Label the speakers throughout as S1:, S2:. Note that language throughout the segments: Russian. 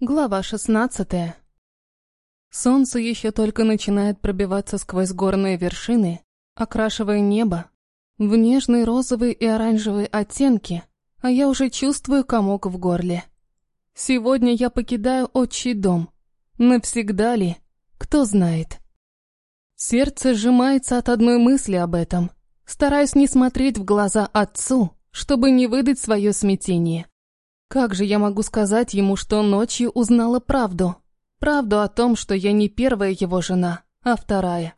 S1: Глава шестнадцатая. Солнце еще только начинает пробиваться сквозь горные вершины, окрашивая небо в нежные розовые и оранжевые оттенки, а я уже чувствую комок в горле. Сегодня я покидаю отчий дом. Навсегда ли? Кто знает. Сердце сжимается от одной мысли об этом. Стараюсь не смотреть в глаза отцу, чтобы не выдать свое смятение. Как же я могу сказать ему, что ночью узнала правду? Правду о том, что я не первая его жена, а вторая.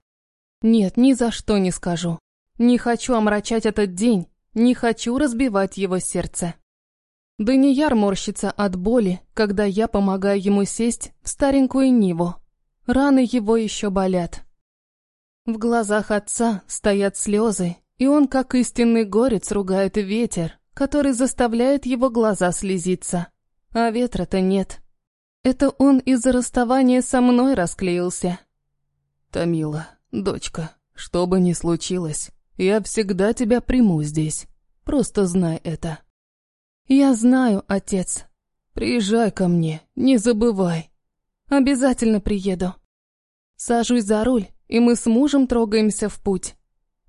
S1: Нет, ни за что не скажу. Не хочу омрачать этот день, не хочу разбивать его сердце. Данияр морщится от боли, когда я помогаю ему сесть в старенькую Ниву. Раны его еще болят. В глазах отца стоят слезы, и он, как истинный горец, ругает ветер, который заставляет его глаза слезиться. А ветра-то нет. Это он из-за расставания со мной расклеился.
S2: Тамила, дочка, что бы ни случилось, я всегда тебя приму здесь. Просто знай это.
S1: Я знаю, отец.
S2: Приезжай ко мне, не забывай.
S1: Обязательно приеду. Сажусь за руль, и мы с мужем трогаемся в путь.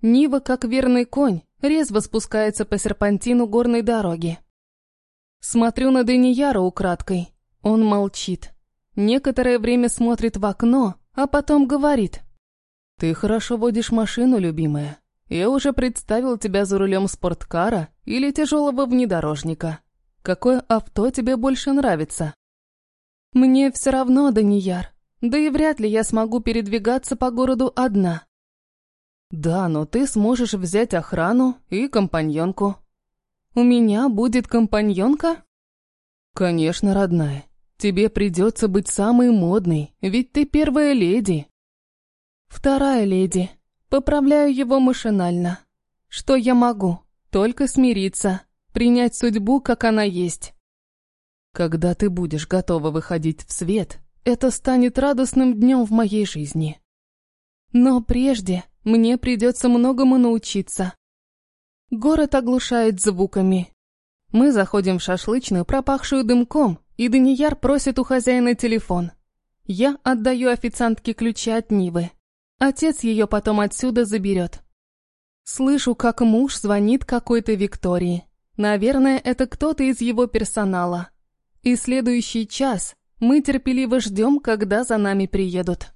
S1: Нива, как верный конь, резво спускается по серпантину горной дороги. Смотрю на Данияра украдкой. Он молчит. Некоторое время смотрит в окно, а потом говорит.
S2: «Ты хорошо водишь машину, любимая. Я уже представил тебя за рулем спорткара или тяжелого внедорожника. Какое авто тебе больше нравится?»
S1: «Мне все равно, Данияр. Да и вряд ли я смогу передвигаться по городу одна.
S2: «Да, но ты сможешь взять охрану и компаньонку».
S1: «У меня будет компаньонка?»
S2: «Конечно, родная. Тебе придется быть самой модной, ведь ты первая леди».
S1: «Вторая леди. Поправляю его машинально. Что я могу? Только смириться, принять судьбу, как она есть».
S2: «Когда ты будешь готова выходить в свет, это станет радостным днем в моей жизни».
S1: «Но прежде мне придется многому научиться. Город оглушает звуками. Мы заходим в шашлычную, пропахшую дымком, и Данияр просит у хозяина телефон. Я отдаю официантке ключи от Нивы. Отец ее потом отсюда заберет. Слышу, как муж звонит какой-то Виктории. Наверное, это кто-то из его персонала. И следующий час мы терпеливо ждем, когда за нами приедут.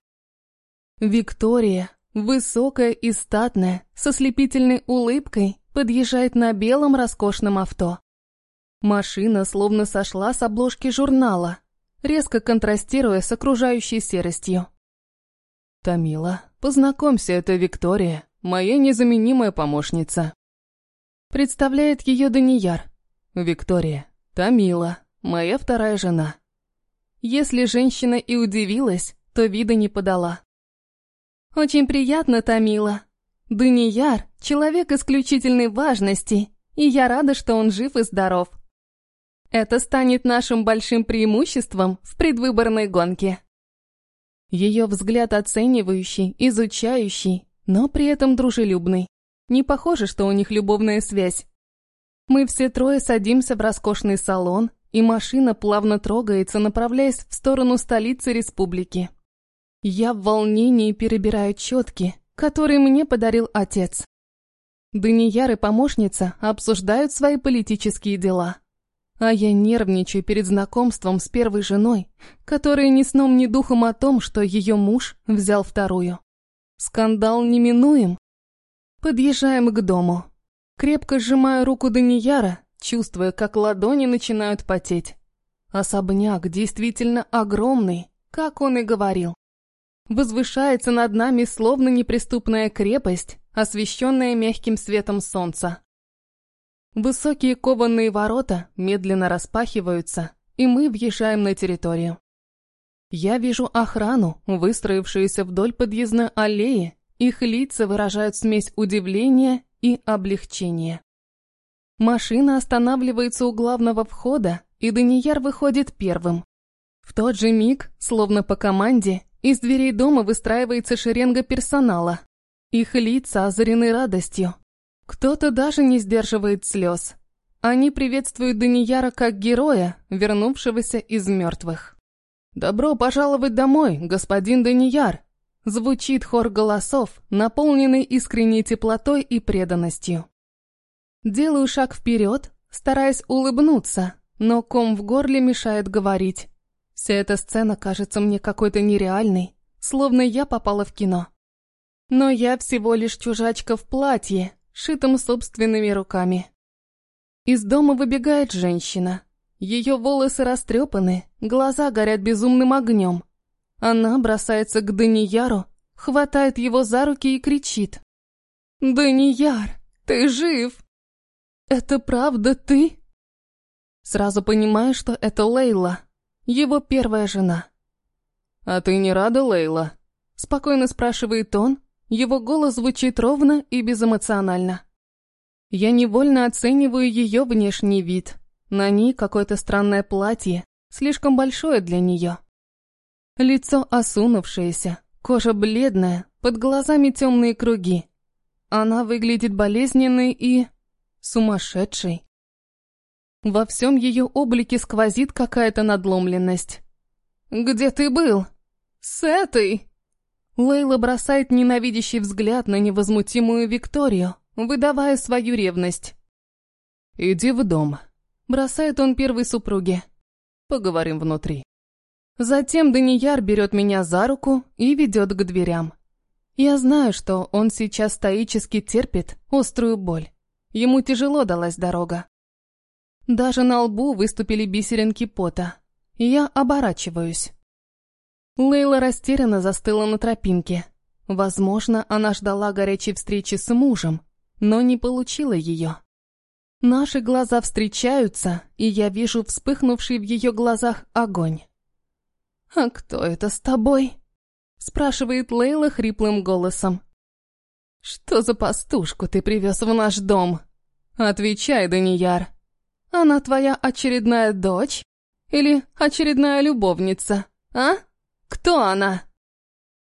S1: Виктория, Высокая и статная, со слепительной улыбкой, подъезжает на белом роскошном авто. Машина словно сошла с обложки журнала, резко контрастируя с окружающей серостью.
S2: «Тамила, познакомься, это Виктория, моя незаменимая помощница».
S1: Представляет ее Данияр.
S2: «Виктория, Тамила, моя вторая жена».
S1: Если женщина и удивилась, то вида не подала. «Очень приятно, Тамила. Данияр — человек исключительной важности, и я рада, что он жив и здоров. Это станет нашим большим преимуществом в предвыборной гонке». Ее взгляд оценивающий, изучающий, но при этом дружелюбный. Не похоже, что у них любовная связь. Мы все трое садимся в роскошный салон, и машина плавно трогается, направляясь в сторону столицы республики. Я в волнении перебираю четки, которые мне подарил отец. Данияр и помощница обсуждают свои политические дела. А я нервничаю перед знакомством с первой женой, которая ни сном, ни духом о том, что ее муж взял вторую. Скандал неминуем. Подъезжаем к дому. Крепко сжимаю руку Данияра, чувствуя, как ладони начинают потеть. Особняк действительно огромный, как он и говорил возвышается над нами словно неприступная крепость, освещенная мягким светом солнца. Высокие кованые ворота медленно распахиваются, и мы въезжаем на территорию. Я вижу охрану, выстроившуюся вдоль подъездной аллеи, их лица выражают смесь удивления и облегчения. Машина останавливается у главного входа, и Данияр выходит первым. В тот же миг, словно по команде, из дверей дома выстраивается шеренга персонала. Их лица озарены радостью. Кто-то даже не сдерживает слез. Они приветствуют Данияра как героя, вернувшегося из мертвых.
S2: «Добро пожаловать домой, господин Данияр!» Звучит хор голосов, наполненный искренней теплотой и преданностью. Делаю шаг вперед, стараясь улыбнуться, но ком в горле мешает говорить. Вся эта сцена кажется мне какой-то нереальной, словно я попала в кино. Но я всего лишь чужачка в платье, шитом собственными руками. Из дома выбегает женщина. Ее волосы растрепаны, глаза горят безумным огнем. Она бросается к Данияру, хватает его за руки и кричит. «Данияр, ты жив!» «Это правда ты?» Сразу понимаю, что это Лейла, его первая жена. «А ты не рада, Лейла?» Спокойно спрашивает он, его голос звучит ровно и безэмоционально. Я невольно оцениваю ее внешний вид. На ней какое-то странное платье, слишком большое для нее. Лицо осунувшееся, кожа бледная, под глазами темные круги. Она выглядит болезненной и... сумасшедшей. Во всем ее облике сквозит какая-то надломленность. «Где ты был?» «С этой!» Лейла бросает ненавидящий взгляд на невозмутимую Викторию, выдавая свою ревность. «Иди в дом», — бросает он первой супруге. «Поговорим внутри». Затем Данияр берет меня за руку и ведет к дверям. Я знаю, что он сейчас стоически терпит острую боль. Ему тяжело далась дорога. Даже на лбу выступили бисеринки пота. Я оборачиваюсь. Лейла растерянно застыла на тропинке. Возможно, она ждала горячей встречи с мужем, но не получила ее. Наши глаза встречаются, и я вижу вспыхнувший в ее глазах огонь. «А кто это с тобой?» — спрашивает Лейла хриплым голосом. «Что за пастушку ты привез в наш дом?» «Отвечай, Данияр. Она твоя очередная дочь? Или очередная любовница, а?» Кто она?»